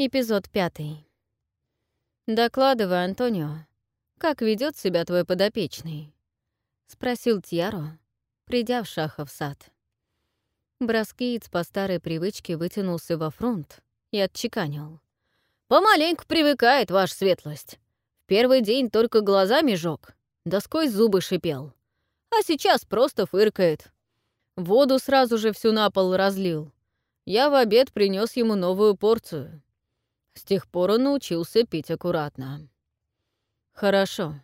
Эпизод пятый. «Докладывай, Антонио, как ведет себя твой подопечный?» — спросил Тьяро, придя в шахов сад. Броскиец по старой привычке вытянулся во фронт и отчеканил. «Помаленьку привыкает, ваша светлость. В первый день только глазами жёг, да сквозь зубы шипел. А сейчас просто фыркает. Воду сразу же всю на пол разлил. Я в обед принес ему новую порцию. С тех пор он научился пить аккуратно. Хорошо.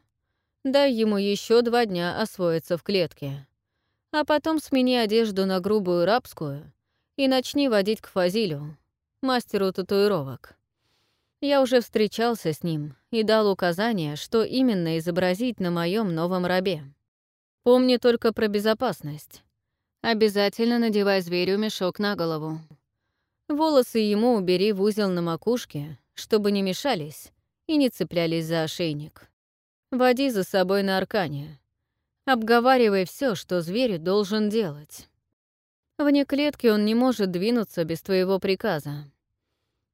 Дай ему еще два дня освоиться в клетке. А потом смени одежду на грубую рабскую и начни водить к Фазилю, мастеру татуировок. Я уже встречался с ним и дал указание, что именно изобразить на моем новом рабе. Помни только про безопасность. Обязательно надевай зверю мешок на голову. Волосы ему убери в узел на макушке, чтобы не мешались и не цеплялись за ошейник. Води за собой на аркане. Обговаривай все, что зверь должен делать. Вне клетки он не может двинуться без твоего приказа.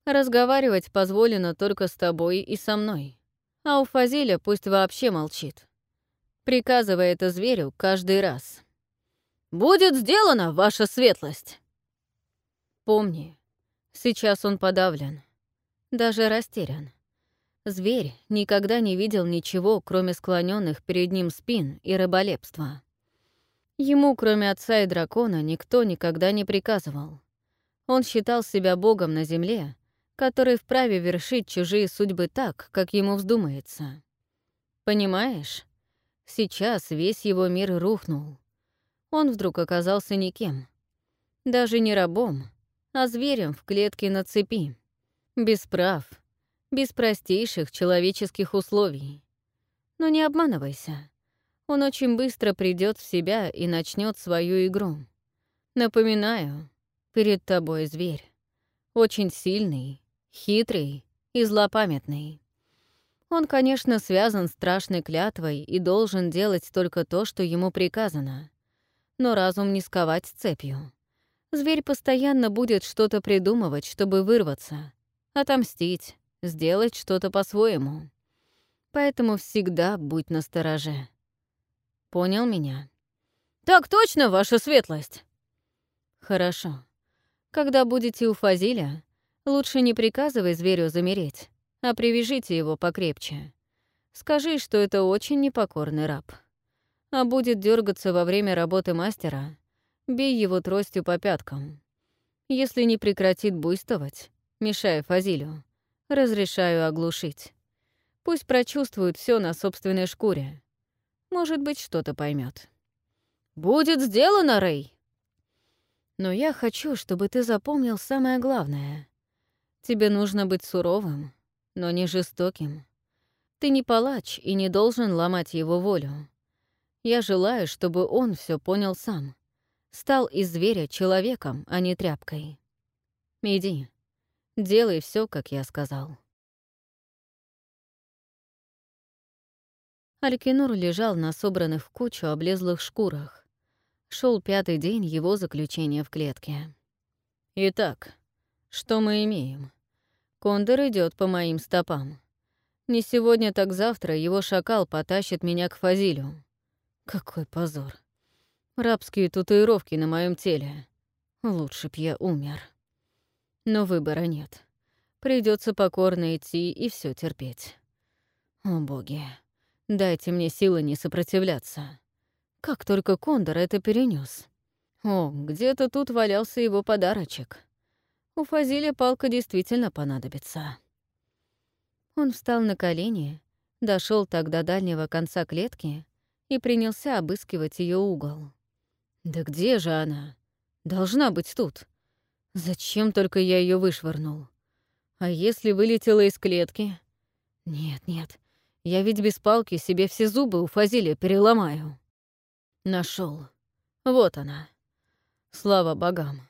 Разговаривать позволено только с тобой и со мной. А у Фазиля пусть вообще молчит. Приказывай это зверю каждый раз. «Будет сделано, ваша светлость!» Помни, Сейчас он подавлен, даже растерян. Зверь никогда не видел ничего, кроме склоненных перед ним спин и рыболепства. Ему, кроме отца и дракона, никто никогда не приказывал. Он считал себя богом на земле, который вправе вершить чужие судьбы так, как ему вздумается. Понимаешь? Сейчас весь его мир рухнул. Он вдруг оказался никем. Даже не рабом, а зверем в клетке на цепи. Без прав, без простейших человеческих условий. Но не обманывайся. Он очень быстро придет в себя и начнет свою игру. Напоминаю, перед тобой зверь. Очень сильный, хитрый и злопамятный. Он, конечно, связан страшной клятвой и должен делать только то, что ему приказано. Но разум не сковать цепью. Зверь постоянно будет что-то придумывать, чтобы вырваться, отомстить, сделать что-то по-своему. Поэтому всегда будь настороже. Понял меня? «Так точно, ваша светлость!» «Хорошо. Когда будете у Фазиля, лучше не приказывай зверю замереть, а привяжите его покрепче. Скажи, что это очень непокорный раб. А будет дергаться во время работы мастера, Бей его тростью по пяткам. Если не прекратит буйствовать, мешая Фазилю, разрешаю оглушить. Пусть прочувствует все на собственной шкуре. Может быть, что-то поймет. «Будет сделано, Рэй!» Но я хочу, чтобы ты запомнил самое главное. Тебе нужно быть суровым, но не жестоким. Ты не палач и не должен ломать его волю. Я желаю, чтобы он все понял сам стал из зверя человеком, а не тряпкой. Иди, делай все, как я сказал. Алькинур лежал на собранных в кучу облезлых шкурах. Шел пятый день его заключения в клетке. Итак, что мы имеем? Кондор идет по моим стопам. Не сегодня, так завтра его шакал потащит меня к Фазилю. Какой позор. Рабские татуировки на моем теле. Лучше б я умер. Но выбора нет. Придется покорно идти и все терпеть. О боги, дайте мне силы не сопротивляться. Как только Кондор это перенес. О, где-то тут валялся его подарочек. У Фазиля палка действительно понадобится. Он встал на колени, дошел так до дальнего конца клетки и принялся обыскивать ее угол. Да где же она? Должна быть тут. Зачем только я ее вышвырнул? А если вылетела из клетки? Нет, нет. Я ведь без палки себе все зубы у Фазиля переломаю. Нашел. Вот она. Слава богам.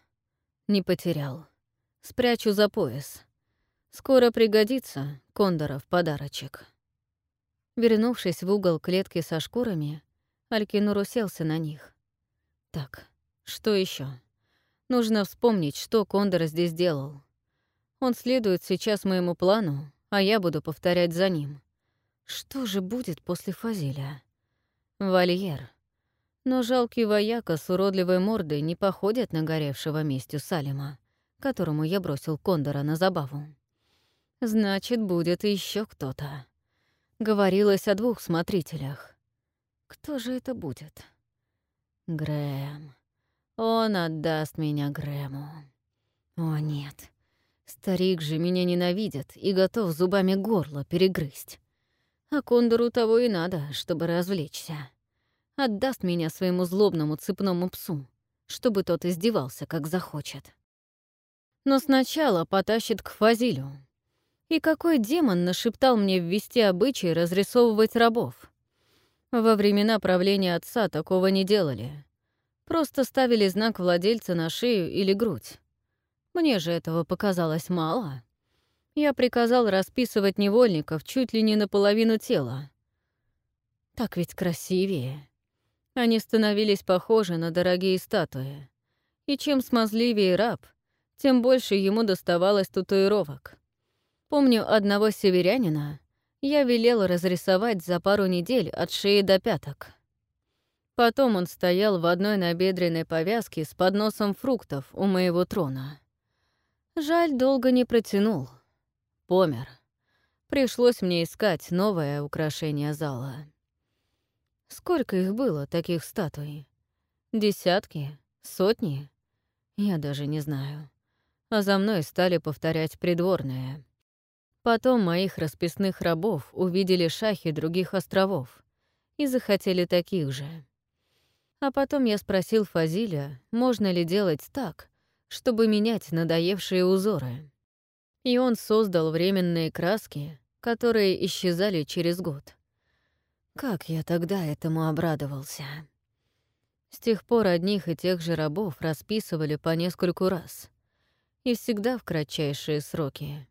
Не потерял. Спрячу за пояс. Скоро пригодится Кондора в подарочек. Вернувшись в угол клетки со шкурами, Алькинур уселся на них. Так, что еще? Нужно вспомнить, что Кондор здесь делал. Он следует сейчас моему плану, а я буду повторять за ним. Что же будет после Фазиля? Вольер. Но жалкий вояка с уродливой мордой не походит на горевшего местью Салима, которому я бросил Кондора на забаву. Значит, будет еще кто-то. Говорилось о двух смотрителях. Кто же это будет? Грэм. Он отдаст меня Грэму. О, нет. Старик же меня ненавидит и готов зубами горло перегрызть. А Кондору того и надо, чтобы развлечься. Отдаст меня своему злобному цепному псу, чтобы тот издевался, как захочет. Но сначала потащит к Фазилю. И какой демон нашептал мне ввести обычай разрисовывать рабов? Во времена правления отца такого не делали. Просто ставили знак владельца на шею или грудь. Мне же этого показалось мало. Я приказал расписывать невольников чуть ли не наполовину тела. Так ведь красивее. Они становились похожи на дорогие статуи. И чем смазливее раб, тем больше ему доставалось татуировок. Помню одного северянина, я велел разрисовать за пару недель от шеи до пяток. Потом он стоял в одной набедренной повязке с подносом фруктов у моего трона. Жаль, долго не протянул. Помер. Пришлось мне искать новое украшение зала. Сколько их было, таких статуй? Десятки? Сотни? Я даже не знаю. А за мной стали повторять придворные. Потом моих расписных рабов увидели шахи других островов и захотели таких же. А потом я спросил Фазиля, можно ли делать так, чтобы менять надоевшие узоры. И он создал временные краски, которые исчезали через год. Как я тогда этому обрадовался. С тех пор одних и тех же рабов расписывали по нескольку раз. И всегда в кратчайшие сроки.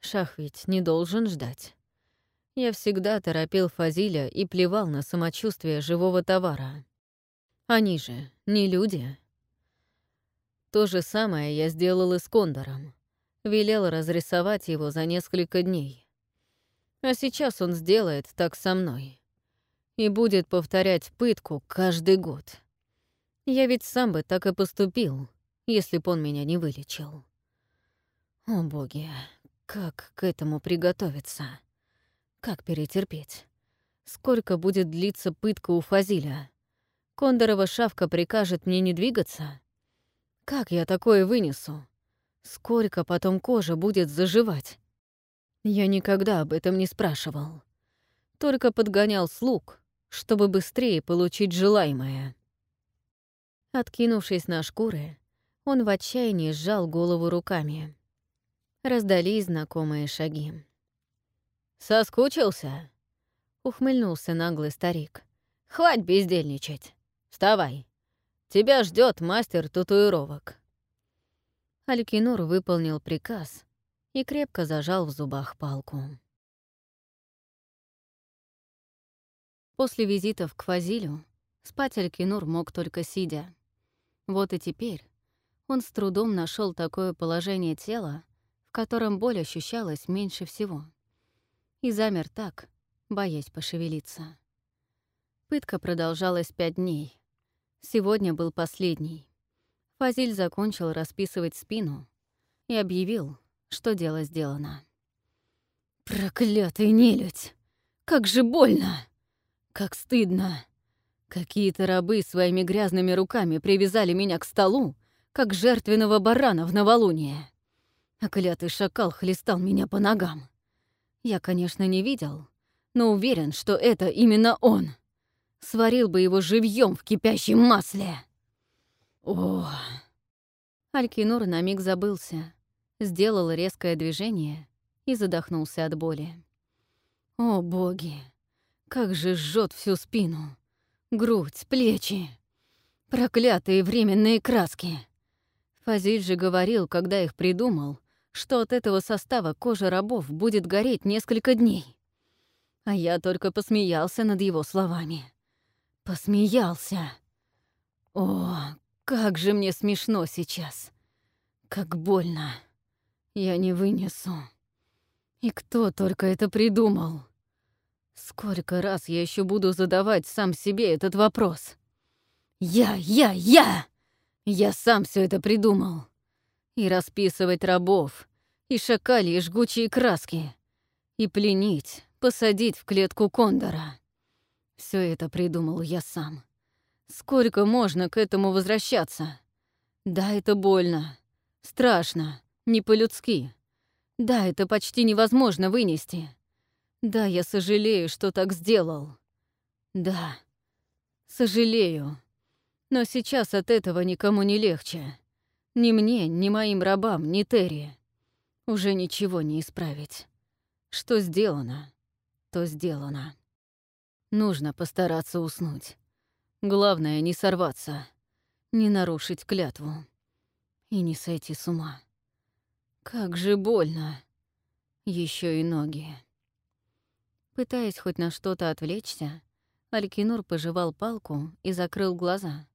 Шах ведь не должен ждать. Я всегда торопил Фазиля и плевал на самочувствие живого товара. Они же не люди. То же самое я сделал и с Кондором. Велел разрисовать его за несколько дней. А сейчас он сделает так со мной. И будет повторять пытку каждый год. Я ведь сам бы так и поступил, если б он меня не вылечил. О боги, как к этому приготовиться? Как перетерпеть? Сколько будет длиться пытка у Фазиля? Кондорова шавка прикажет мне не двигаться? Как я такое вынесу? Сколько потом кожа будет заживать? Я никогда об этом не спрашивал. Только подгонял слуг, чтобы быстрее получить желаемое. Откинувшись на шкуры, он в отчаянии сжал голову руками. Раздались знакомые шаги. «Соскучился?» — ухмыльнулся наглый старик. «Хватит бездельничать. Вставай. Тебя ждет мастер татуировок». Алькинур выполнил приказ и крепко зажал в зубах палку. После визитов к Фазилю спать Алькинур мог только сидя. Вот и теперь он с трудом нашел такое положение тела, в котором боль ощущалась меньше всего. И замер так, боясь пошевелиться. Пытка продолжалась пять дней. Сегодня был последний. Фазиль закончил расписывать спину и объявил, что дело сделано. «Проклятый нелюдь! Как же больно! Как стыдно! Какие-то рабы своими грязными руками привязали меня к столу, как жертвенного барана в новолуние а клятый шакал хлестал меня по ногам. Я, конечно, не видел, но уверен, что это именно он. Сварил бы его живьем в кипящем масле. О! Алькинур на миг забылся, сделал резкое движение и задохнулся от боли. О, боги! Как же жжет всю спину! Грудь, плечи! Проклятые временные краски! Фазиль же говорил, когда их придумал, что от этого состава кожа рабов будет гореть несколько дней. А я только посмеялся над его словами. Посмеялся. О, как же мне смешно сейчас. Как больно. Я не вынесу. И кто только это придумал? Сколько раз я еще буду задавать сам себе этот вопрос? Я, я, я! Я сам все это придумал. И расписывать рабов, и шакали, и жгучие краски, и пленить, посадить в клетку кондора. Все это придумал я сам. Сколько можно к этому возвращаться? Да, это больно, страшно, не по-людски. Да, это почти невозможно вынести. Да, я сожалею, что так сделал. Да, сожалею. Но сейчас от этого никому не легче. Ни мне, ни моим рабам, ни Терри. Уже ничего не исправить. Что сделано, то сделано. Нужно постараться уснуть. Главное — не сорваться, не нарушить клятву и не сойти с ума. Как же больно. Еще и ноги. Пытаясь хоть на что-то отвлечься, Алькинур пожевал палку и закрыл глаза.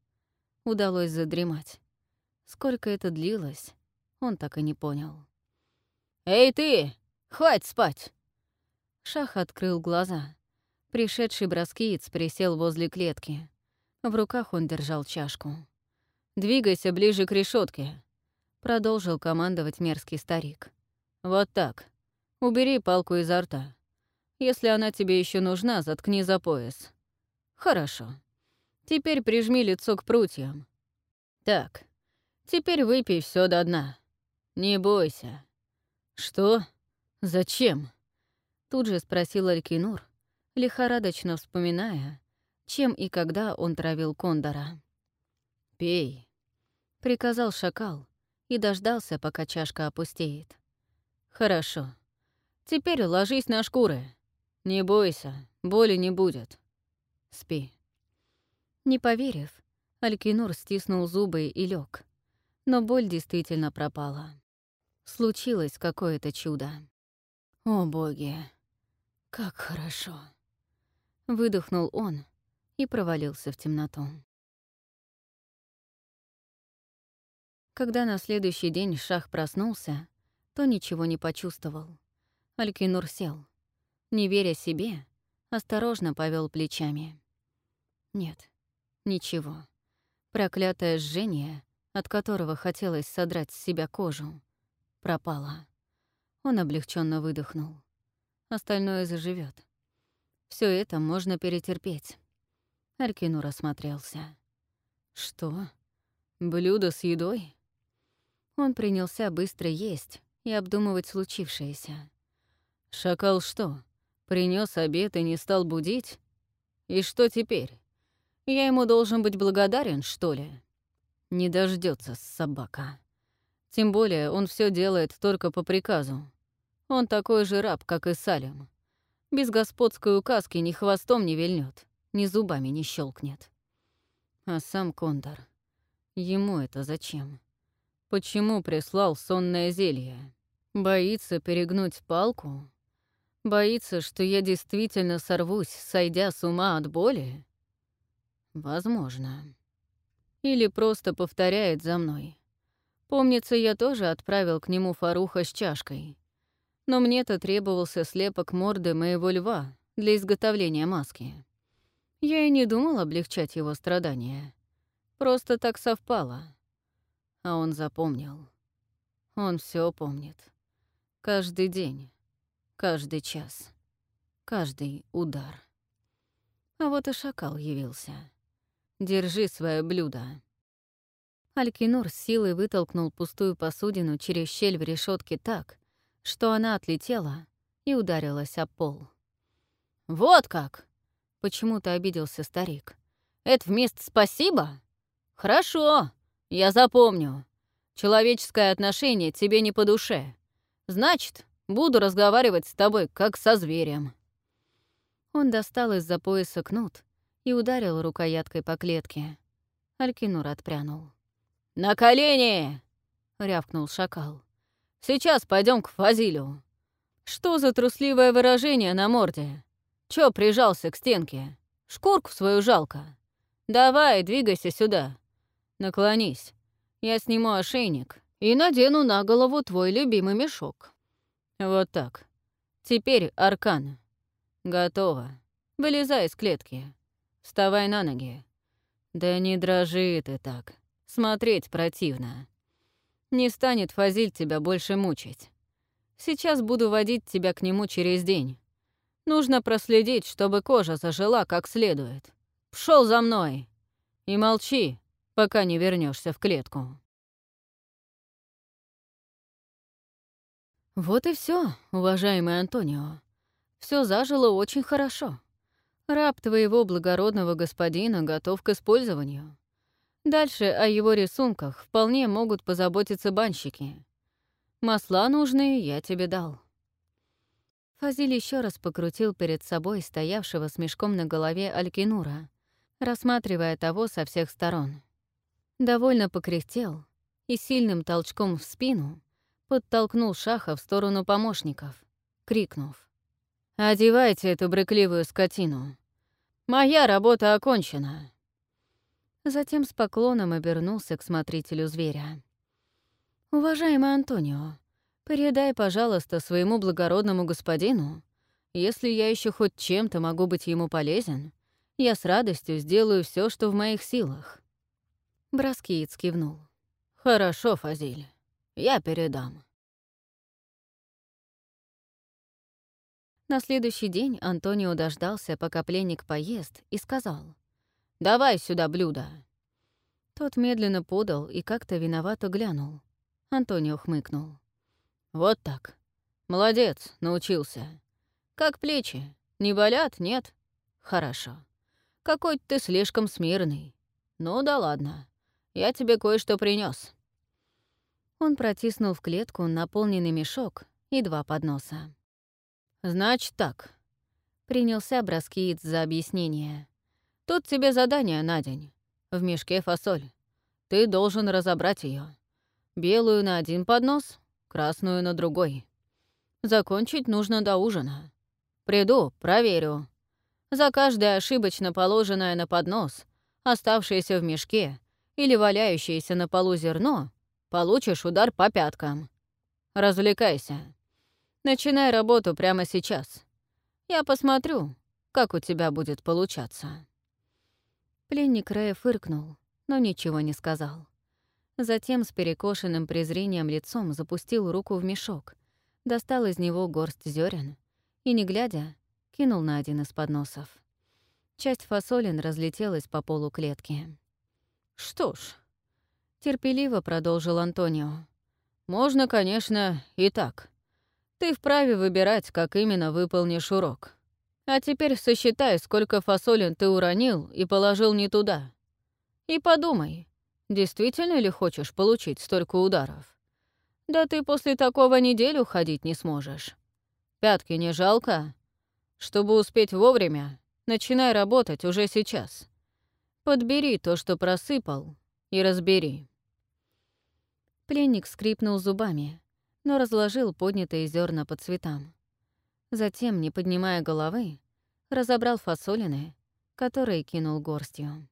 Удалось задремать. Сколько это длилось, он так и не понял. «Эй ты! Хватит спать!» Шах открыл глаза. Пришедший броскиец присел возле клетки. В руках он держал чашку. «Двигайся ближе к решетке, продолжил командовать мерзкий старик. «Вот так. Убери палку изо рта. Если она тебе еще нужна, заткни за пояс. Хорошо. Теперь прижми лицо к прутьям. Так. Теперь выпей все до дна. Не бойся. Что? Зачем? Тут же спросил Алькинур, лихорадочно вспоминая, чем и когда он травил кондора. «Пей», — приказал шакал и дождался, пока чашка опустеет. «Хорошо. Теперь ложись на шкуры. Не бойся, боли не будет. Спи». Не поверив, Алькинур стиснул зубы и лег. Но боль действительно пропала. Случилось какое-то чудо. О боги, как хорошо. Выдохнул он и провалился в темноту. Когда на следующий день Шах проснулся, то ничего не почувствовал. Алькинур сел. Не веря себе, осторожно повел плечами. Нет, ничего. Проклятое жжение, от которого хотелось содрать с себя кожу, пропало. Он облегченно выдохнул. Остальное заживет. Все это можно перетерпеть. Аркинур осмотрелся. Что? Блюдо с едой? Он принялся быстро есть и обдумывать случившееся. Шакал что, принес обед и не стал будить? И что теперь? Я ему должен быть благодарен, что ли? Не дождется собака. Тем более он все делает только по приказу. Он такой же раб, как и Салим. Без господской указки ни хвостом не вильнет, ни зубами не щелкнет. А сам Кондор. Ему это зачем? Почему прислал сонное зелье? Боится перегнуть палку? Боится, что я действительно сорвусь, сойдя с ума от боли? Возможно. Или просто повторяет за мной. Помнится, я тоже отправил к нему Фаруха с чашкой. Но мне-то требовался слепок морды моего льва для изготовления маски. Я и не думал облегчать его страдания. Просто так совпало. А он запомнил. Он все помнит. Каждый день, каждый час, каждый удар. А вот и шакал явился. Держи свое блюдо». Алькинур с силой вытолкнул пустую посудину через щель в решетке так, что она отлетела и ударилась о пол. «Вот как!» — почему-то обиделся старик. «Это вместо спасибо? Хорошо, я запомню. Человеческое отношение тебе не по душе. Значит, буду разговаривать с тобой, как со зверем». Он достал из-за пояса кнут и ударил рукояткой по клетке. Алькинур отпрянул. «На колени!» — рявкнул шакал. «Сейчас пойдем к Фазилю. Что за трусливое выражение на морде? Чё прижался к стенке? Шкурку свою жалко. Давай, двигайся сюда. Наклонись. Я сниму ошейник и надену на голову твой любимый мешок. Вот так. Теперь аркан. Готово. Вылезай из клетки. Вставай на ноги. Да не дрожи ты так. Смотреть противно. Не станет Фазиль тебя больше мучить. Сейчас буду водить тебя к нему через день. Нужно проследить, чтобы кожа зажила как следует. Пшел за мной. И молчи, пока не вернешься в клетку. Вот и все, уважаемый Антонио. Все зажило очень хорошо. Раб твоего благородного господина готов к использованию. Дальше о его рисунках вполне могут позаботиться банщики. Масла нужные я тебе дал. Фазиль еще раз покрутил перед собой стоявшего с мешком на голове Алькинура, рассматривая того со всех сторон. Довольно покряхтел и сильным толчком в спину подтолкнул Шаха в сторону помощников, крикнув. «Одевайте эту брыкливую скотину. Моя работа окончена». Затем с поклоном обернулся к смотрителю зверя. «Уважаемый Антонио, передай, пожалуйста, своему благородному господину, если я еще хоть чем-то могу быть ему полезен, я с радостью сделаю все, что в моих силах». Браскиец кивнул. «Хорошо, Фазиль, я передам». На следующий день Антонио дождался, пока пленник поест, и сказал «Давай сюда блюдо». Тот медленно подал и как-то виновато глянул. Антонио хмыкнул. «Вот так. Молодец, научился. Как плечи? Не болят, нет? Хорошо. Какой ты слишком смирный. Ну да ладно. Я тебе кое-что принес. Он протиснул в клетку наполненный мешок и два подноса. «Значит так», — принялся Браскиец за объяснение. «Тут тебе задание на день. В мешке фасоль. Ты должен разобрать ее. Белую на один поднос, красную на другой. Закончить нужно до ужина. Приду, проверю. За каждое ошибочно положенное на поднос, оставшееся в мешке или валяющееся на полу зерно, получишь удар по пяткам. Развлекайся. Начинай работу прямо сейчас. Я посмотрю, как у тебя будет получаться». Пленник Рэя фыркнул, но ничего не сказал. Затем с перекошенным презрением лицом запустил руку в мешок, достал из него горсть зерен и, не глядя, кинул на один из подносов. Часть фасолин разлетелась по полу клетки. «Что ж», — терпеливо продолжил Антонио, — «можно, конечно, и так. Ты вправе выбирать, как именно выполнишь урок. А теперь сосчитай, сколько фасолин ты уронил и положил не туда. И подумай, действительно ли хочешь получить столько ударов? Да ты после такого неделю ходить не сможешь. Пятки не жалко? Чтобы успеть вовремя, начинай работать уже сейчас. Подбери то, что просыпал, и разбери. Пленник скрипнул зубами, но разложил поднятые зерна по цветам. Затем, не поднимая головы, разобрал фасолины, которые кинул горстью.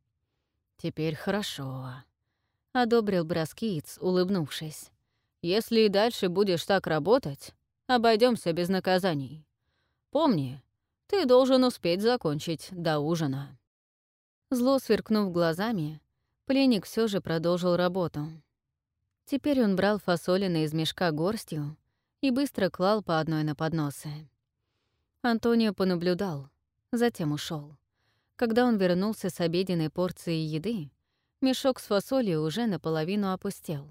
«Теперь хорошо», — одобрил Браскиец, улыбнувшись. «Если и дальше будешь так работать, обойдемся без наказаний. Помни, ты должен успеть закончить до ужина». Зло сверкнув глазами, пленник все же продолжил работу. Теперь он брал фасолины из мешка горстью и быстро клал по одной на подносы. Антонио понаблюдал, затем ушел. Когда он вернулся с обеденной порцией еды, мешок с фасолью уже наполовину опустел.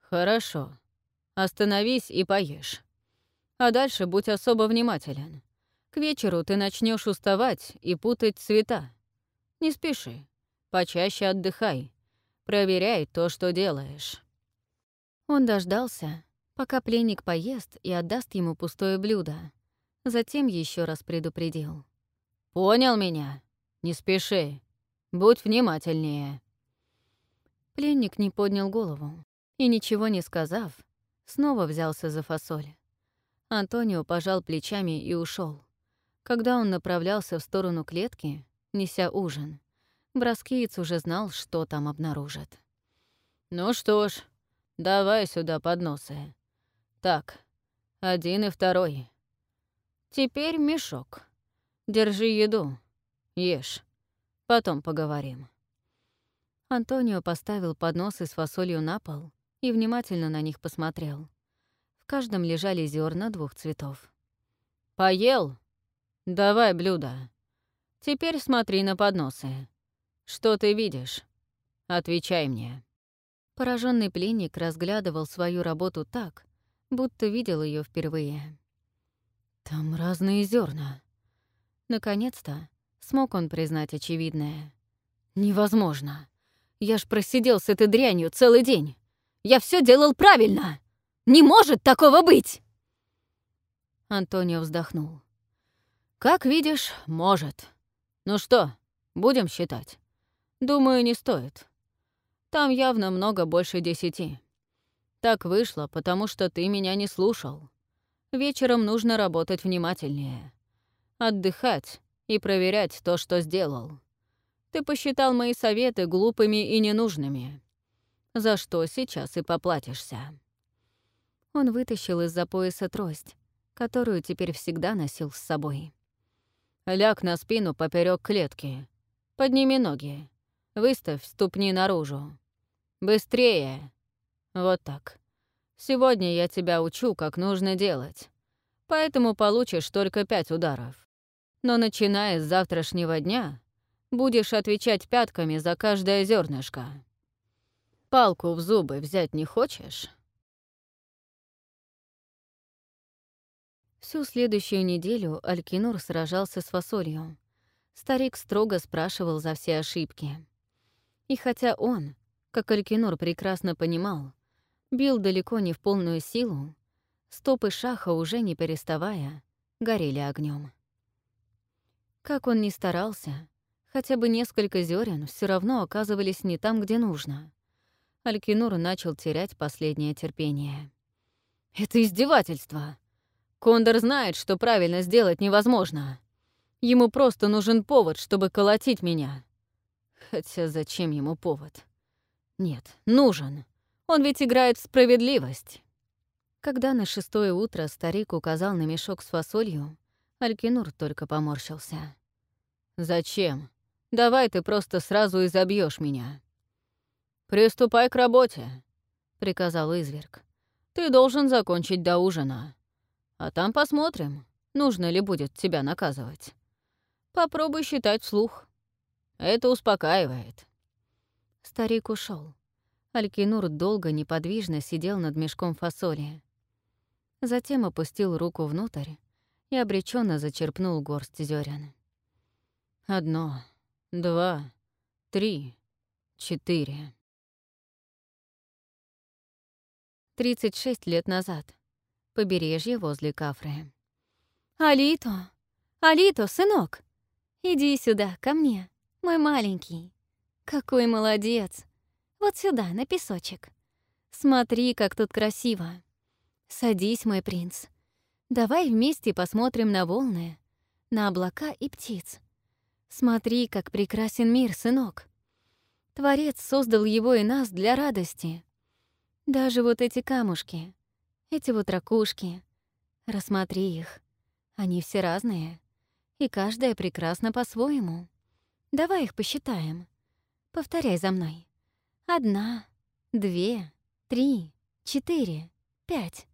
«Хорошо. Остановись и поешь. А дальше будь особо внимателен. К вечеру ты начнешь уставать и путать цвета. Не спеши. Почаще отдыхай. Проверяй то, что делаешь». Он дождался, пока пленник поест и отдаст ему пустое блюдо. Затем еще раз предупредил. «Понял меня? Не спеши. Будь внимательнее». Пленник не поднял голову и, ничего не сказав, снова взялся за фасоль. Антонио пожал плечами и ушел. Когда он направлялся в сторону клетки, неся ужин, Браскиец уже знал, что там обнаружит. «Ну что ж, давай сюда подносы. Так, один и второй. Теперь мешок. Держи еду. Ешь. Потом поговорим. Антонио поставил подносы с фасолью на пол и внимательно на них посмотрел. В каждом лежали зерна двух цветов. «Поел? Давай блюдо. Теперь смотри на подносы. Что ты видишь? Отвечай мне». Пораженный пленник разглядывал свою работу так, будто видел ее впервые. «Там разные зерна. Наконец-то смог он признать очевидное. «Невозможно. Я ж просидел с этой дрянью целый день. Я все делал правильно. Не может такого быть!» Антонио вздохнул. «Как видишь, может. Ну что, будем считать? Думаю, не стоит. Там явно много больше десяти. Так вышло, потому что ты меня не слушал. Вечером нужно работать внимательнее. Отдыхать и проверять то, что сделал. Ты посчитал мои советы глупыми и ненужными. За что сейчас и поплатишься. Он вытащил из-за пояса трость, которую теперь всегда носил с собой. Ляг на спину поперек клетки. Подними ноги. Выставь ступни наружу. Быстрее. Вот так. Сегодня я тебя учу, как нужно делать. Поэтому получишь только пять ударов. Но начиная с завтрашнего дня будешь отвечать пятками за каждое зернышко. Палку в зубы взять не хочешь? Всю следующую неделю Алькинур сражался с фасолью. Старик строго спрашивал за все ошибки. И хотя он, как Алькинур прекрасно понимал, бил далеко не в полную силу, стопы шаха, уже не переставая, горели огнем. Как он ни старался, хотя бы несколько зерен все равно оказывались не там, где нужно. Алькинур начал терять последнее терпение. «Это издевательство! Кондор знает, что правильно сделать невозможно. Ему просто нужен повод, чтобы колотить меня. Хотя зачем ему повод? Нет, нужен. Он ведь играет в справедливость». Когда на шестое утро старик указал на мешок с фасолью, Алькинур только поморщился. «Зачем? Давай ты просто сразу и забьешь меня». «Приступай к работе», — приказал изверг. «Ты должен закончить до ужина. А там посмотрим, нужно ли будет тебя наказывать. Попробуй считать вслух. Это успокаивает». Старик ушел. Алькинур долго неподвижно сидел над мешком фасоли. Затем опустил руку внутрь и обреченно зачерпнул горсть зерен. Одно, два, три, четыре. Тридцать шесть лет назад. Побережье возле Кафры. «Алито! Алито, сынок! Иди сюда, ко мне, мой маленький. Какой молодец! Вот сюда, на песочек. Смотри, как тут красиво. Садись, мой принц. Давай вместе посмотрим на волны, на облака и птиц. Смотри, как прекрасен мир, сынок. Творец создал его и нас для радости. Даже вот эти камушки, эти вот ракушки. Рассмотри их. Они все разные, и каждая прекрасна по-своему. Давай их посчитаем. Повторяй за мной. Одна, две, три, четыре, пять.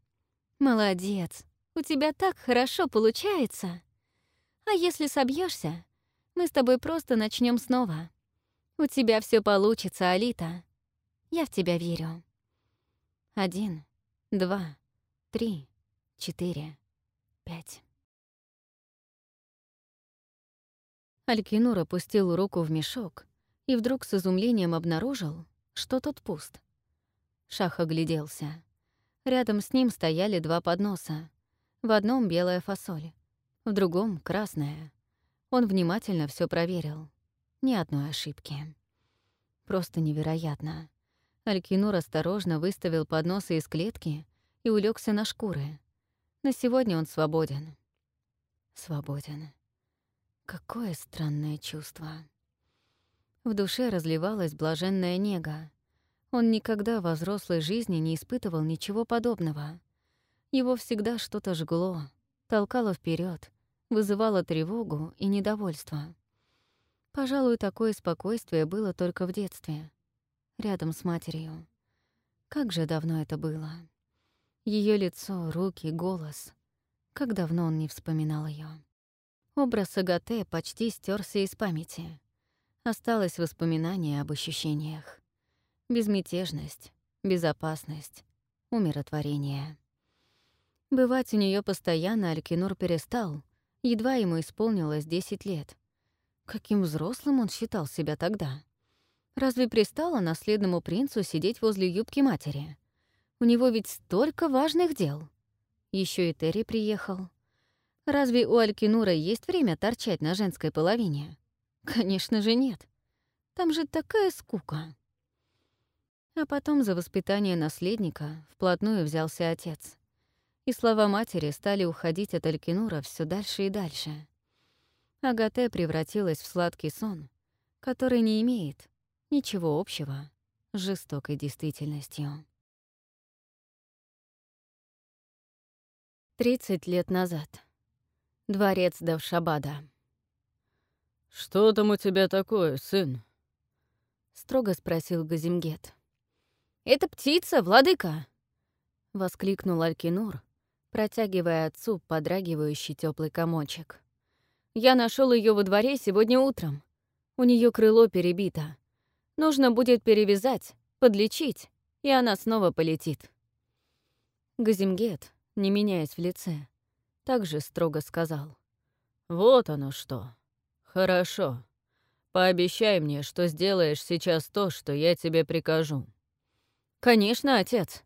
Молодец. У тебя так хорошо получается. А если собьешься, мы с тобой просто начнем снова. У тебя все получится, Алита. Я в тебя верю. Один, два, три, четыре, пять. Алькинур опустил руку в мешок и вдруг с изумлением обнаружил, что тот пуст. Шах огляделся. Рядом с ним стояли два подноса. В одном белая фасоль, в другом — красная. Он внимательно все проверил. Ни одной ошибки. Просто невероятно. Алькинур осторожно выставил подносы из клетки и улегся на шкуры. На сегодня он свободен. Свободен. Какое странное чувство. В душе разливалась блаженная нега. Он никогда во взрослой жизни не испытывал ничего подобного. Его всегда что-то жгло, толкало вперед, вызывало тревогу и недовольство. Пожалуй, такое спокойствие было только в детстве, рядом с матерью. Как же давно это было. Ее лицо, руки, голос. Как давно он не вспоминал ее. Образ Агате почти стерся из памяти. Осталось воспоминание об ощущениях. Безмятежность, безопасность, умиротворение. Бывать у нее постоянно Алькинур перестал, едва ему исполнилось 10 лет. Каким взрослым он считал себя тогда? Разве пристало наследному принцу сидеть возле юбки матери? У него ведь столько важных дел. Еще и Терри приехал. Разве у Алькинура есть время торчать на женской половине? Конечно же нет. Там же такая скука. А потом за воспитание наследника вплотную взялся отец. И слова матери стали уходить от Алькинура все дальше и дальше. Агате превратилась в сладкий сон, который не имеет Ничего общего с жестокой действительностью. Тридцать лет назад. Дворец Давшабада. «Что там у тебя такое, сын?» — строго спросил Газимгет. «Это птица, владыка!» — воскликнул Алькинур, протягивая отцу подрагивающий теплый комочек. «Я нашел ее во дворе сегодня утром. У нее крыло перебито. Нужно будет перевязать, подлечить, и она снова полетит. Газимгет, не меняясь в лице, также строго сказал. «Вот оно что. Хорошо. Пообещай мне, что сделаешь сейчас то, что я тебе прикажу». «Конечно, отец».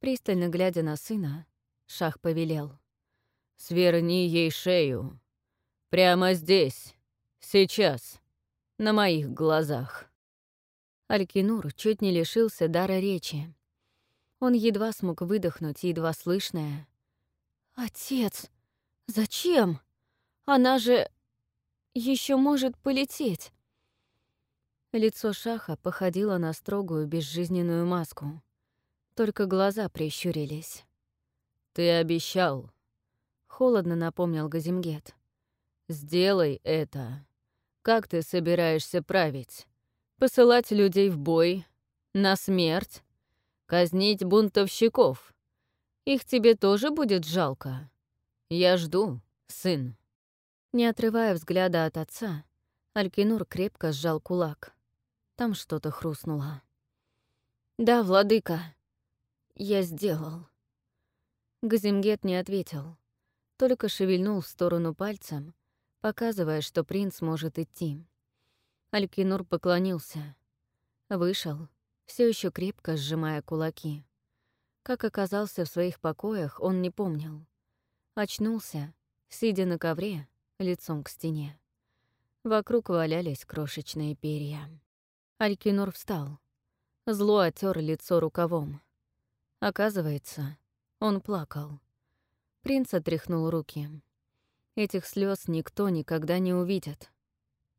Пристально глядя на сына, Шах повелел. «Сверни ей шею. Прямо здесь. Сейчас. На моих глазах». Алькинур чуть не лишился дара речи. Он едва смог выдохнуть едва слышное. «Отец, зачем? Она же еще может полететь!» Лицо Шаха походило на строгую безжизненную маску. Только глаза прищурились. «Ты обещал», — холодно напомнил Газимгет. «Сделай это. Как ты собираешься править? Посылать людей в бой, на смерть, казнить бунтовщиков. Их тебе тоже будет жалко. Я жду, сын». Не отрывая взгляда от отца, Алькинур крепко сжал кулак. Там что-то хрустнуло. «Да, владыка, я сделал». Газимгет не ответил, только шевельнул в сторону пальцем, показывая, что принц может идти. Алькинур поклонился. Вышел, все еще крепко сжимая кулаки. Как оказался в своих покоях, он не помнил. Очнулся, сидя на ковре, лицом к стене. Вокруг валялись крошечные перья. Алькинур встал. Зло отер лицо рукавом. Оказывается, он плакал. Принц отряхнул руки. Этих слез никто никогда не увидит.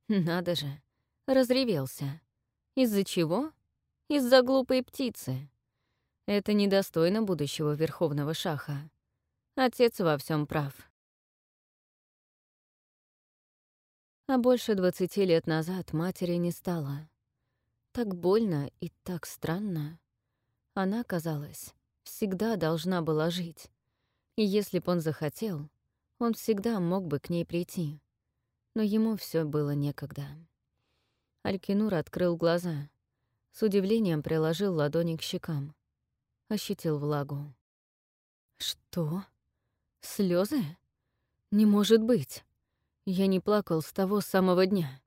Надо же, Разревелся. Из-за чего? Из-за глупой птицы. Это недостойно будущего верховного шаха. Отец во всем прав. А больше двадцати лет назад матери не стало. Так больно и так странно. Она, казалось, всегда должна была жить. И если б он захотел, он всегда мог бы к ней прийти. Но ему все было некогда. Алькинур открыл глаза. С удивлением приложил ладони к щекам. Ощутил влагу. «Что? Слезы? Не может быть! Я не плакал с того самого дня.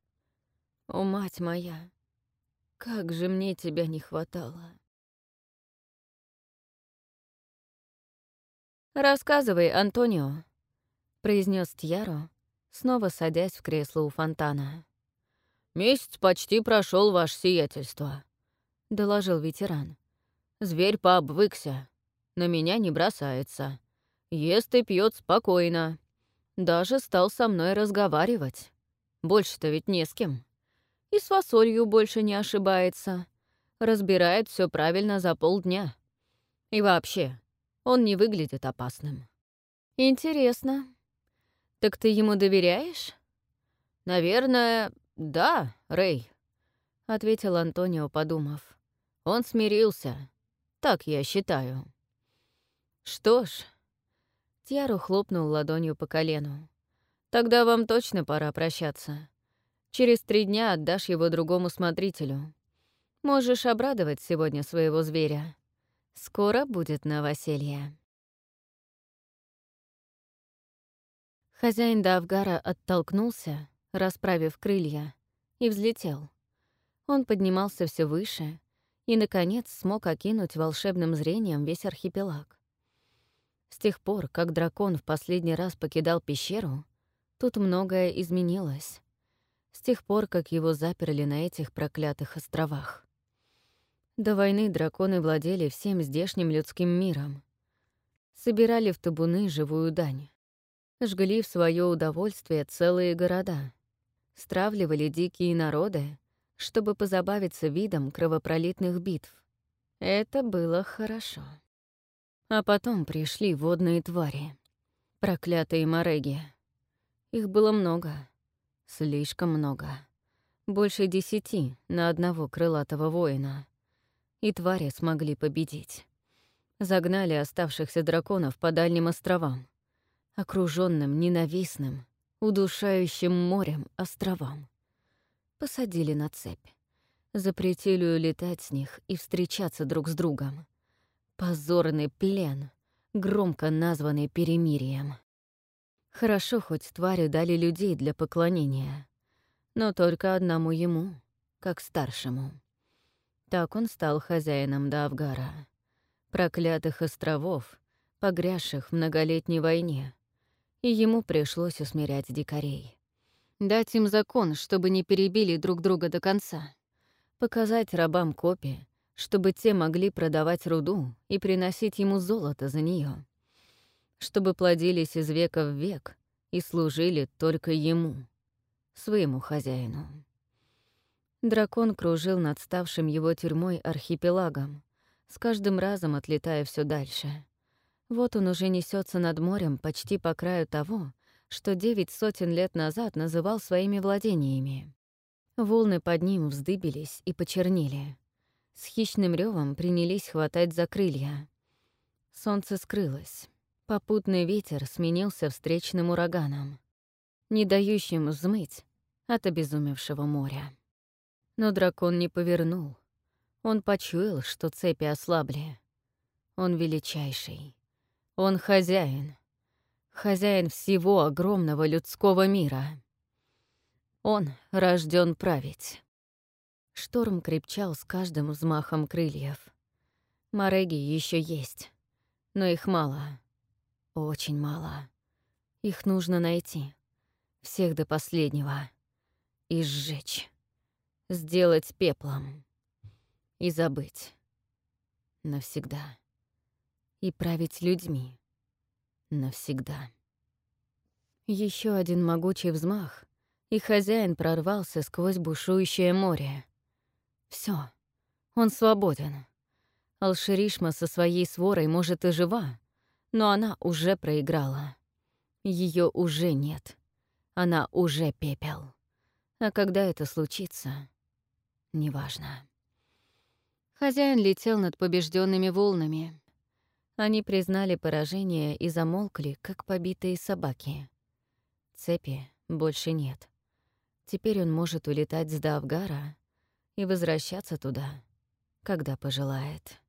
О, мать моя, как же мне тебя не хватало!» «Рассказывай, Антонио», — произнес Тьяро, снова садясь в кресло у фонтана. «Месяц почти прошел ваше сиятельство», — доложил ветеран. «Зверь пообвыкся, на меня не бросается, ест и пьет спокойно, даже стал со мной разговаривать. Больше-то ведь не с кем. И с фасолью больше не ошибается. разбирает все правильно за полдня. И вообще, он не выглядит опасным. Интересно. Так ты ему доверяешь? Наверное, да, Рэй, ответил Антонио, подумав. Он смирился. Так я считаю. Что ж, Тьяру хлопнул ладонью по колену. Тогда вам точно пора прощаться. Через три дня отдашь его другому смотрителю. Можешь обрадовать сегодня своего зверя. Скоро будет новоселье. Хозяин Давгара оттолкнулся, расправив крылья, и взлетел. Он поднимался все выше и, наконец, смог окинуть волшебным зрением весь архипелаг. С тех пор, как дракон в последний раз покидал пещеру, тут многое изменилось. С тех пор, как его заперли на этих проклятых островах. До войны драконы владели всем здешним людским миром. Собирали в табуны живую дань. Жгли в свое удовольствие целые города. Стравливали дикие народы, чтобы позабавиться видом кровопролитных битв. Это было хорошо. А потом пришли водные твари. Проклятые мореги. Их было много. Слишком много. Больше десяти на одного крылатого воина и твари смогли победить. Загнали оставшихся драконов по дальним островам, окруженным ненавистным, удушающим морем островам. Посадили на цепь. Запретили улетать с них и встречаться друг с другом. Позорный плен, громко названный перемирием. Хорошо, хоть твари дали людей для поклонения. Но только одному ему, как старшему. Так он стал хозяином Давгара, проклятых островов, погрязших в многолетней войне, и ему пришлось усмирять дикарей. Дать им закон, чтобы не перебили друг друга до конца. Показать рабам копии, чтобы те могли продавать руду и приносить ему золото за нее, Чтобы плодились из века в век и служили только ему, своему хозяину. Дракон кружил над ставшим его тюрьмой архипелагом, с каждым разом отлетая все дальше. Вот он уже несется над морем почти по краю того, что девять сотен лет назад называл своими владениями. Волны под ним вздыбились и почернели. С хищным ревом принялись хватать за крылья. Солнце скрылось. Попутный ветер сменился встречным ураганом, не дающим взмыть от обезумевшего моря. Но дракон не повернул. Он почуял, что цепи ослабли. Он величайший. Он хозяин. Хозяин всего огромного людского мира. Он рожден править. Шторм крепчал с каждым взмахом крыльев. Мореги еще есть, но их мало. Очень мало. Их нужно найти. Всех до последнего. И сжечь сделать пеплом и забыть навсегда. И править людьми навсегда. Еще один могучий взмах, и хозяин прорвался сквозь бушующее море. Все, он свободен. Алширишма со своей сворой, может, и жива, но она уже проиграла. Ее уже нет. Она уже пепел. А когда это случится, неважно. Хозяин летел над побежденными волнами. Они признали поражение и замолкли, как побитые собаки. Цепи больше нет. Теперь он может улетать с Давгара и возвращаться туда, когда пожелает.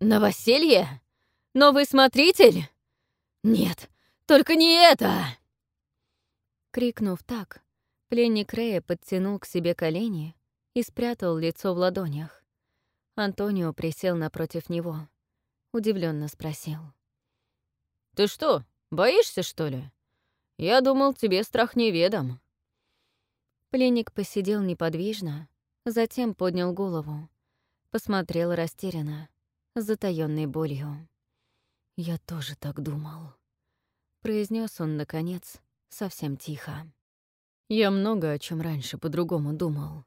«Новоселье? Новый смотритель? Нет, только не это!» Крикнув так, Пленник Рея подтянул к себе колени и спрятал лицо в ладонях. Антонио присел напротив него. Удивленно спросил. «Ты что, боишься, что ли? Я думал, тебе страх неведом». Пленник посидел неподвижно, затем поднял голову, посмотрел растерянно, с затаённой болью. «Я тоже так думал», — произнес он, наконец, совсем тихо. Я много о чем раньше по-другому думал.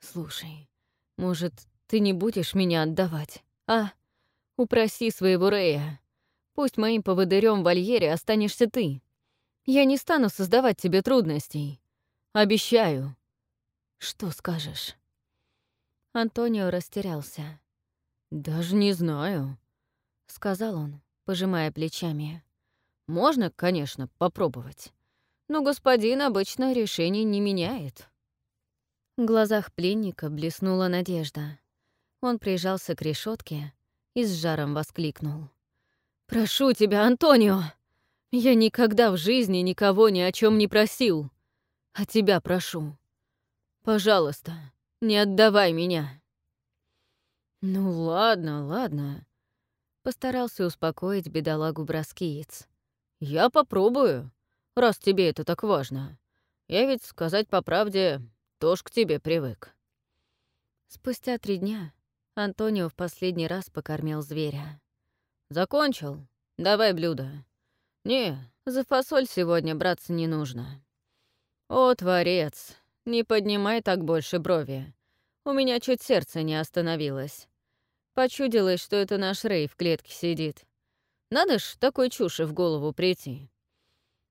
Слушай, может, ты не будешь меня отдавать, а? Упроси своего Рея. Пусть моим поводырем в вольере останешься ты. Я не стану создавать тебе трудностей. Обещаю. Что скажешь? Антонио растерялся. «Даже не знаю», — сказал он, пожимая плечами. «Можно, конечно, попробовать. Но господин обычно решений не меняет». В глазах пленника блеснула надежда. Он прижался к решетке и с жаром воскликнул. «Прошу тебя, Антонио! Я никогда в жизни никого ни о чем не просил. А тебя прошу. Пожалуйста, не отдавай меня». «Ну ладно, ладно», — постарался успокоить бедолагу броскиец. «Я попробую, раз тебе это так важно. Я ведь, сказать по правде, тоже к тебе привык». Спустя три дня Антонио в последний раз покормил зверя. «Закончил? Давай блюдо». «Не, за фасоль сегодня браться не нужно». «О, творец, не поднимай так больше брови. У меня чуть сердце не остановилось. Почудилось, что это наш Рэй в клетке сидит. Надо ж такой чуши в голову прийти.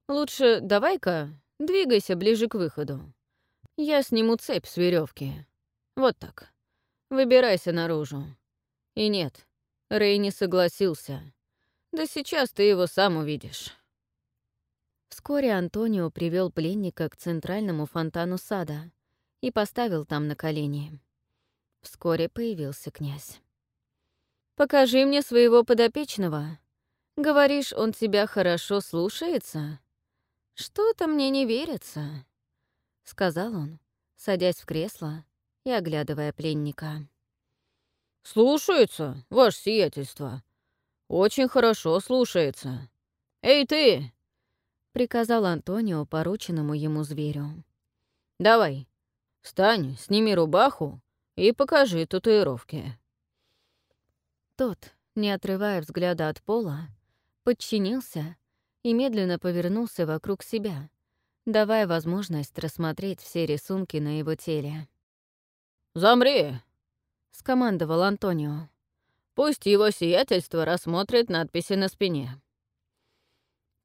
Лучше давай-ка двигайся ближе к выходу. Я сниму цепь с веревки. Вот так. Выбирайся наружу. И нет, Рэй не согласился. Да сейчас ты его сам увидишь. Вскоре Антонио привел пленника к центральному фонтану сада и поставил там на колени. Вскоре появился князь. «Покажи мне своего подопечного. Говоришь, он тебя хорошо слушается? Что-то мне не верится», — сказал он, садясь в кресло и оглядывая пленника. «Слушается, ваше сиятельство. Очень хорошо слушается. Эй, ты!» — приказал Антонио порученному ему зверю. «Давай, встань, сними рубаху и покажи татуировки». Тот, не отрывая взгляда от пола, подчинился и медленно повернулся вокруг себя, давая возможность рассмотреть все рисунки на его теле. «Замри!» — скомандовал Антонио. «Пусть его сиятельство рассмотрит надписи на спине».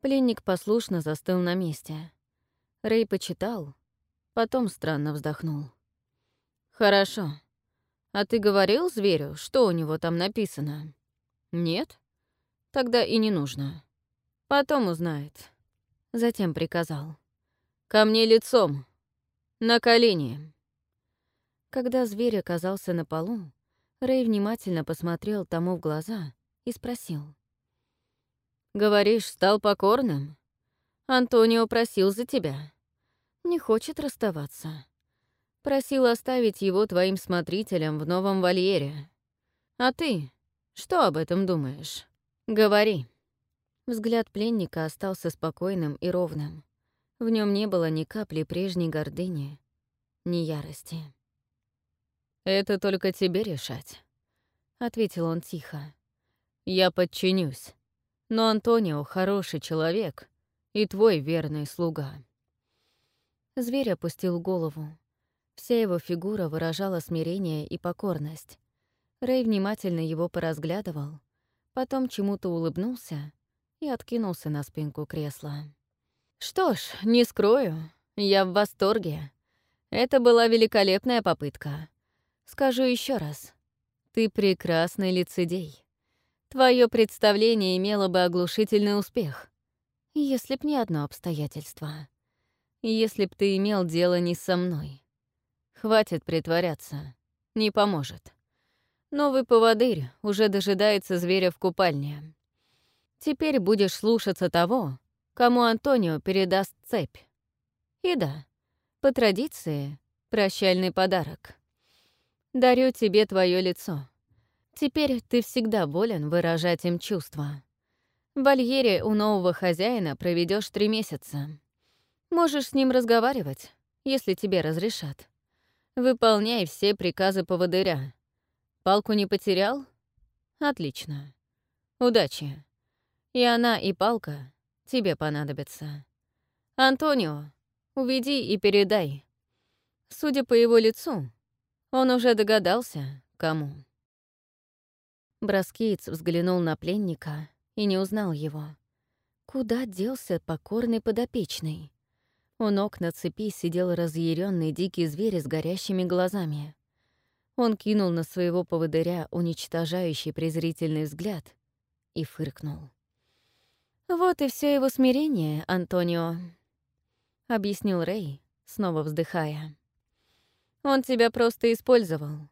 Пленник послушно застыл на месте. Рэй почитал, потом странно вздохнул. «Хорошо. «А ты говорил зверю, что у него там написано?» «Нет? Тогда и не нужно. Потом узнает». Затем приказал. «Ко мне лицом. На колени». Когда зверь оказался на полу, Рэй внимательно посмотрел тому в глаза и спросил. «Говоришь, стал покорным? Антонио просил за тебя. Не хочет расставаться. Просил оставить его твоим смотрителем в новом вольере. А ты что об этом думаешь? Говори». Взгляд пленника остался спокойным и ровным. В нем не было ни капли прежней гордыни, ни ярости. «Это только тебе решать», — ответил он тихо. «Я подчинюсь, но Антонио хороший человек и твой верный слуга». Зверь опустил голову. Вся его фигура выражала смирение и покорность. Рэй внимательно его поразглядывал, потом чему-то улыбнулся и откинулся на спинку кресла. «Что ж, не скрою, я в восторге. Это была великолепная попытка. Скажу еще раз. Ты прекрасный лицедей. Твое представление имело бы оглушительный успех, если б не одно обстоятельство. Если б ты имел дело не со мной. Хватит притворяться. Не поможет. Новый поводырь уже дожидается зверя в купальне. Теперь будешь слушаться того, кому Антонио передаст цепь. И да, по традиции, прощальный подарок. Дарю тебе твое лицо. Теперь ты всегда волен выражать им чувства. В вольере у нового хозяина проведешь три месяца. Можешь с ним разговаривать, если тебе разрешат. Выполняй все приказы поводыря. Палку не потерял? Отлично. Удачи. И она, и палка тебе понадобятся. Антонио, уведи и передай. Судя по его лицу, он уже догадался, кому. Браскиец взглянул на пленника и не узнал его. Куда делся покорный подопечный? У ног на цепи сидел разъяренный дикий зверь с горящими глазами. Он кинул на своего поводыря уничтожающий презрительный взгляд и фыркнул. «Вот и все его смирение, Антонио», — объяснил Рэй, снова вздыхая. «Он тебя просто использовал.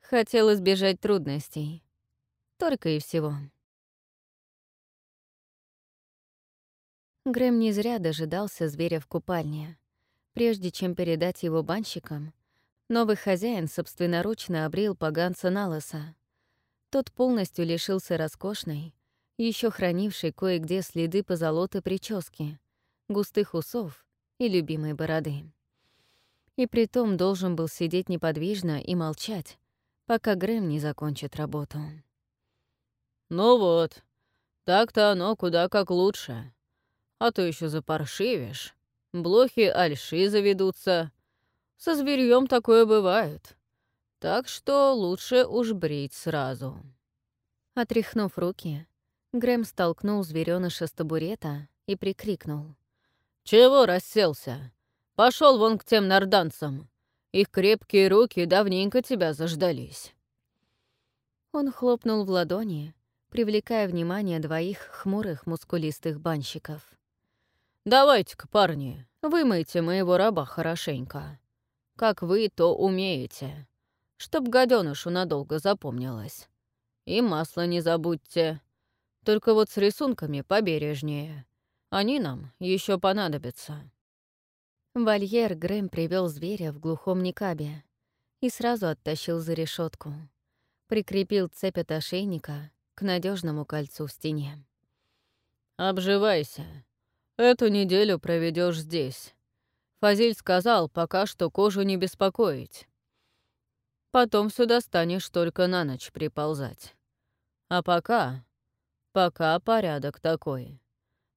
Хотел избежать трудностей. Только и всего». Грэм не зря дожидался зверя в купальне. Прежде чем передать его банщикам, новый хозяин собственноручно обрил поганца Налоса. Тот полностью лишился роскошной, еще хранившей кое-где следы позолоты прически, густых усов и любимой бороды. И притом должен был сидеть неподвижно и молчать, пока Грэм не закончит работу. «Ну вот, так-то оно куда как лучше. А то еще запаршивишь, блохи альши заведутся. Со зверьем такое бывает. Так что лучше уж брить сразу». Отряхнув руки, Грэм столкнул зверёныша с табурета и прикрикнул. «Чего расселся? Пошел вон к тем нарданцам. Их крепкие руки давненько тебя заждались». Он хлопнул в ладони, привлекая внимание двоих хмурых мускулистых банщиков. «Давайте-ка, парни, вымойте моего раба хорошенько. Как вы то умеете, чтоб гаденышу надолго запомнилось. И масло не забудьте. Только вот с рисунками побережнее. Они нам еще понадобятся». Вольер Грэм привел зверя в глухом никабе и сразу оттащил за решетку. Прикрепил цепь от ошейника к надежному кольцу в стене. «Обживайся. Эту неделю проведешь здесь. Фазиль сказал, пока что кожу не беспокоить. Потом сюда станешь только на ночь приползать. А пока Пока порядок такой.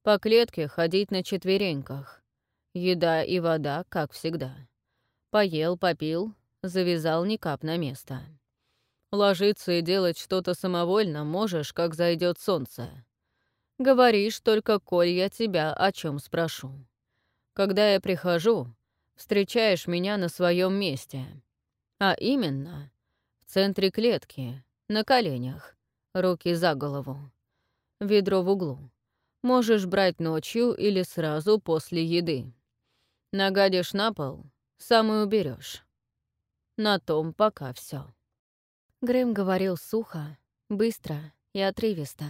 По клетке ходить на четвереньках. Еда и вода, как всегда. Поел, попил, завязал ни кап на место. Ложиться и делать что-то самовольно можешь, как зайдет солнце. Говоришь только, коль я тебя о чем спрошу. Когда я прихожу, встречаешь меня на своем месте. А именно, в центре клетки, на коленях, руки за голову ведро в углу. Можешь брать ночью или сразу после еды. Нагадишь на пол, сам и уберешь. На том пока все. Грэм говорил сухо, быстро и отрывисто,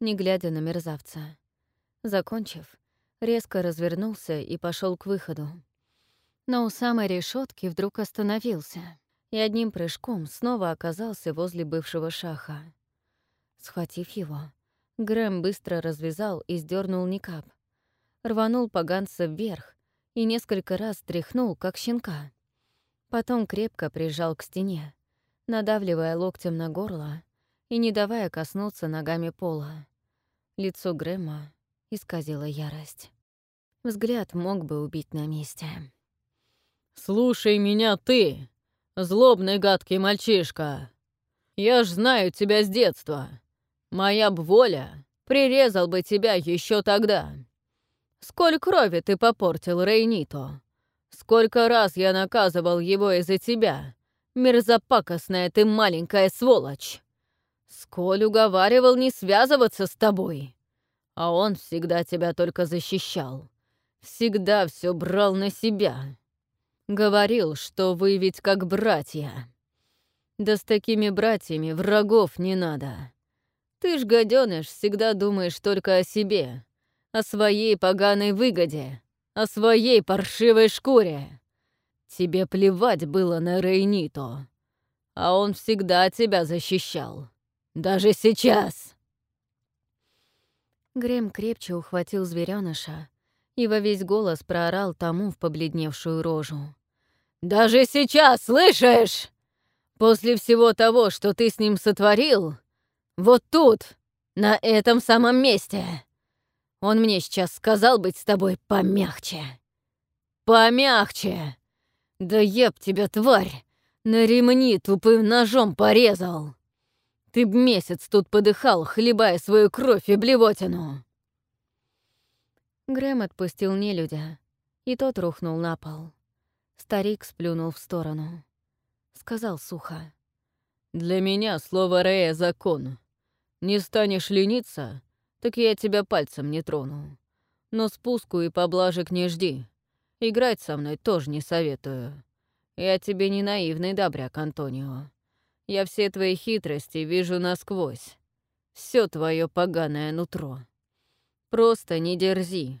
не глядя на мерзавца. Закончив, резко развернулся и пошел к выходу. Но у самой решетки вдруг остановился и одним прыжком снова оказался возле бывшего шаха. Схватив его, Грэм быстро развязал и сдернул никап. Рванул поганца вверх и несколько раз тряхнул, как щенка. Потом крепко прижал к стене, надавливая локтем на горло и не давая коснуться ногами пола. Лицо Грэма исказило ярость. Взгляд мог бы убить на месте. «Слушай меня ты, злобный гадкий мальчишка! Я ж знаю тебя с детства!» Моя б воля, прирезал бы тебя еще тогда. Сколько крови ты попортил Рейнито? Сколько раз я наказывал его из-за тебя, мерзопакостная ты маленькая сволочь! Сколь уговаривал не связываться с тобой. А он всегда тебя только защищал. Всегда все брал на себя. Говорил, что вы ведь как братья. Да с такими братьями врагов не надо. Ты ж, гаденыш, всегда думаешь только о себе, о своей поганой выгоде, о своей паршивой шкуре. Тебе плевать было на Рейнито, а он всегда тебя защищал. Даже сейчас!» Грэм крепче ухватил зверёныша и во весь голос проорал тому в побледневшую рожу. «Даже сейчас, слышишь? После всего того, что ты с ним сотворил, вот тут, на этом самом месте. Он мне сейчас сказал быть с тобой помягче. Помягче! Да еб тебя, тварь! На ремни тупым ножом порезал! Ты б месяц тут подыхал, хлебая свою кровь и блевотину!» Грэм отпустил нелюдя, и тот рухнул на пол. Старик сплюнул в сторону. Сказал сухо. «Для меня слово Рея — закон. Не станешь лениться, так я тебя пальцем не трону. Но спуску и поблажек не жди. Играть со мной тоже не советую. Я тебе не наивный добряк, Антонио. Я все твои хитрости вижу насквозь. Все твое поганое нутро. Просто не дерзи.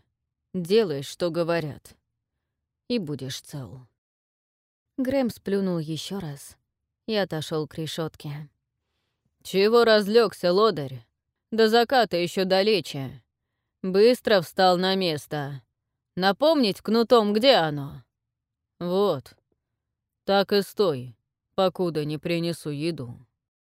Делай, что говорят. И будешь цел. Грэм сплюнул еще раз и отошел к решетке. «Чего разлегся, лодырь? До заката еще далече. Быстро встал на место. Напомнить кнутом, где оно? Вот. Так и стой, покуда не принесу еду».